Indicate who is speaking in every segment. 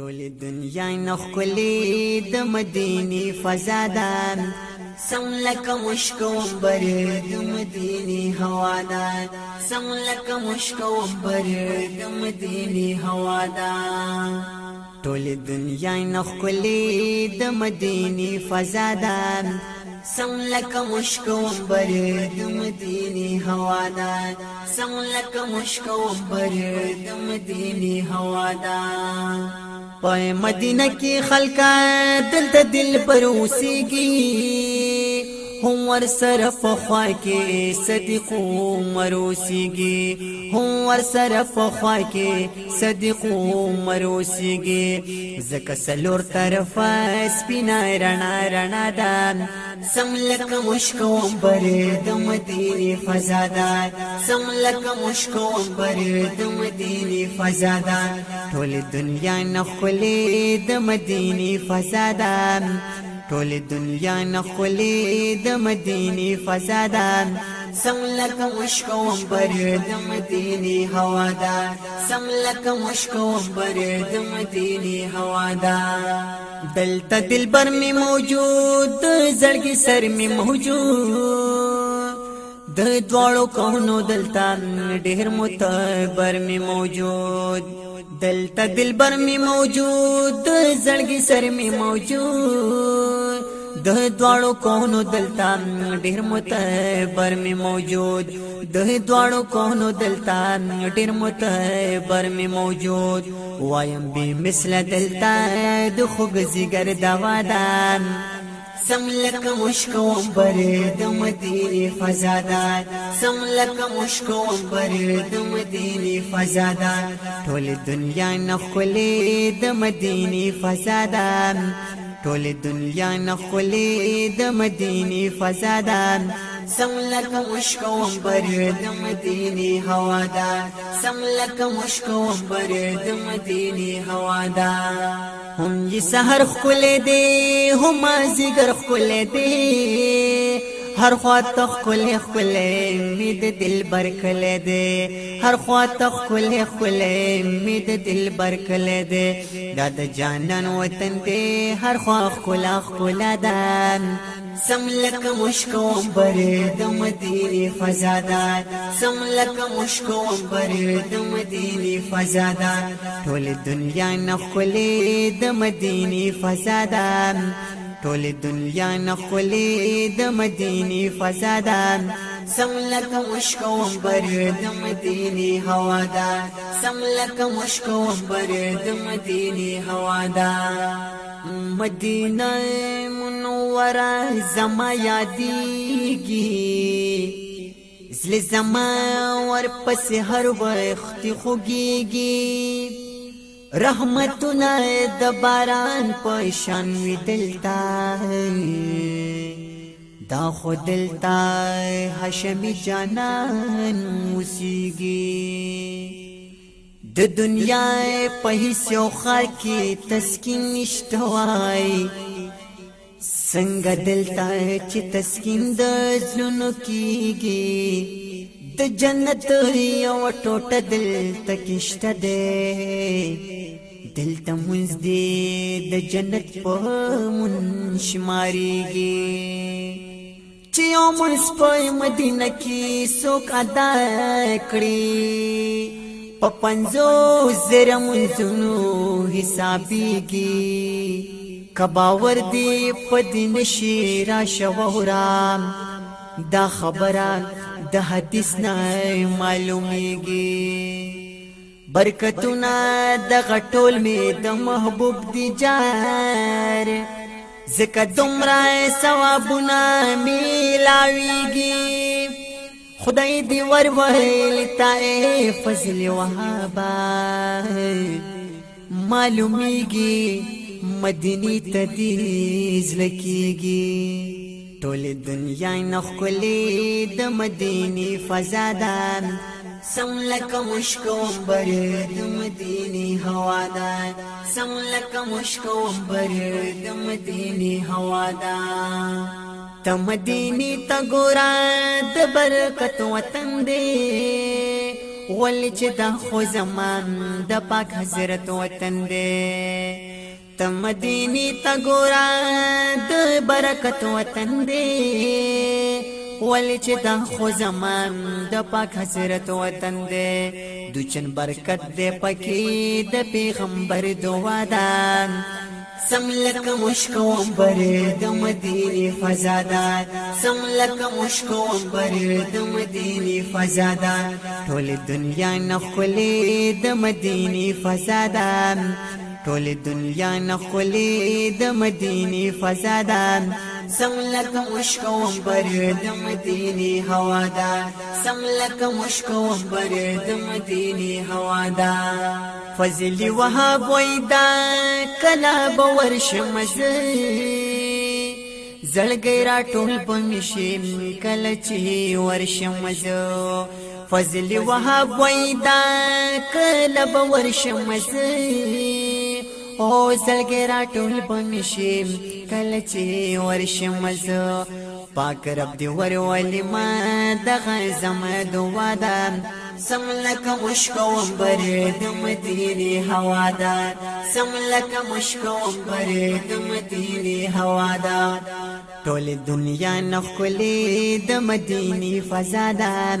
Speaker 1: ټول دنیا نخکلی د مدینی فضا ده سم لکه مشک وبر د مدینی هوا ده سم لکه مشک وبر د مدینی هوا ده ټول دنیا نخکلی د مدینی فضا ده سم لکه مشک وبر د مدینی هوا ده سم لکه مشک وبر د مدینی هوا ده په مدینه کې خلک دل ته دل پر اوسېږي هم ور سره په خوا کې صدیق عمر وسیږي هم ور سره په خوا کې صدیق عمر وسیږي زکه سلور طرفه سپینا رڼا رڼا ده سملک مشکو برې د مدینه فضا ده سملک مشکو برې د مدینه فضا ده ټول دنیا نه خلې د مدینه فضا ده ټول دنیا نخلی د مدینی فسادان څنګه لکه مشکوم بر د مدینی هوا دا څنګه لکه مشکوم بر د مدینی هوا دا دلته دلبر می موجود زړګي سر می موجود د دوړو کونو دلتان ډېر متبر می موجود دلته دلبر می موجود زړګي سر می موجود د دواړو کونو دلته ډیر متبر می موجود د دواړو کونو دلته ډیر متبر می موجود وایم به مثله دلته د خوګ زیګر دوا دان سم لکه مشکوم بره د مدینه فزادات سم لکه مشکوم بره د مدینه فزادات ټول دنیا نخله د مدینه فزادات ټول دنیا نخله د مدینه فزادات سم لکه مشکوم بره د مدینه هوا دا سم لکه مشکوم بره د مدینه هوا دا هم یې سحر خپل دی هم زیګر خپل دی هر خوا تخکل خل امید دل برکل دے هر خوا تخکل خل امید دل برکل دے دا د جانان وطن دے هر خوا خل خل دان سملک مشکو بر د مدینه فضا دا سملک مشکو بر د مدینه فضا دا ټول دنیا نخل د مدینه فضا دا ټول دنیا نخلی د مدینی فضا ده سم لکه مشکوم بر د مدینی هوا ده سم لکه مشکوم بر د مدینی هوا ده مدینه منوره زما یادېږي زل زما ور پس هر وخت خوګيږي رحمتونه د باران په شان وی دلتا دا خو دلتا هاشمی جانان موسیږي د دنیا په هیڅ یو خار کې تسکین نشته وای څنګه دلتا چې تسکین د ځلونو کیږي د جنت یو ټوټه دل تکشته ده دل ته مونږ دی د جنت په مون شماريږي چې یو مونږ په مدینه کې څوک ادا کړی په پنځو زره مونږونو حسابيږي کباور دی په دین شي را شوهرام دا خبره د حدیث نه معلومیږي برکتونه د غټول می د محبوب دی جار زکه دومره ثوابونه میلاویږي خدای دی ور ویل تا فضل وهابا معلومیږي مدینی تدیز لکیږي ټول دنیا نخکلی د مدینی فضا ده سم لکه مشکوم بر د مدینی هوا ده سم لکه مشکوم بر د مدینی هوا ده ته مدینی ته ګورا د برکت وطن دی ول چې د خو زمان د پاک حضرت وطن دی ته مدینه ته ګورا د برکت وطن دی ولی چې دا خو زمان د پاک حضرت وطن دی د چن برکت دی پکې د پیغمبر دعا ده سملک مشکو امبر د مدینه فضا ده سملک مشکو امبر د مدینه فضا ده ټول دنیا نخلي د مدینه فضا ده ټول دنیا نخلی د مدینی فضا ده سم لکه مشکوم بر د مدینی هوا ده سم لکه مشکوم بر د مدینی هوا ده فضلی وهاب وېدا کلا باور شمزه زړګي را ټول پمشي کله چې ورشم زه فضلی وهاب وېدا کلا باور شمزه او زلګې را ټول بمشم کله چې ورشم زه پاک رب دی ور ولی ما دغه زم دوا ده سم لکه مشکوم برې د مدینه هوا ده سم لکه مشکوم برې د مدینه هوا ده ټول دنیا نخولې د مدینه فزادان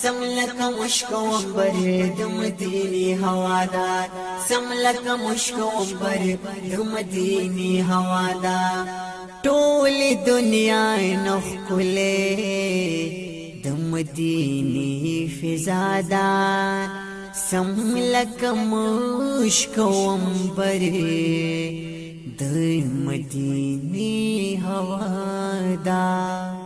Speaker 1: سم لکه مشک ومبرې د مدینې هوادار سم لکه مشک ومبرې د مدینې هوادار ټول دنیا نه خلې د مدینې فضا دار سم لکه مشک ومبرې د مدینې هوادار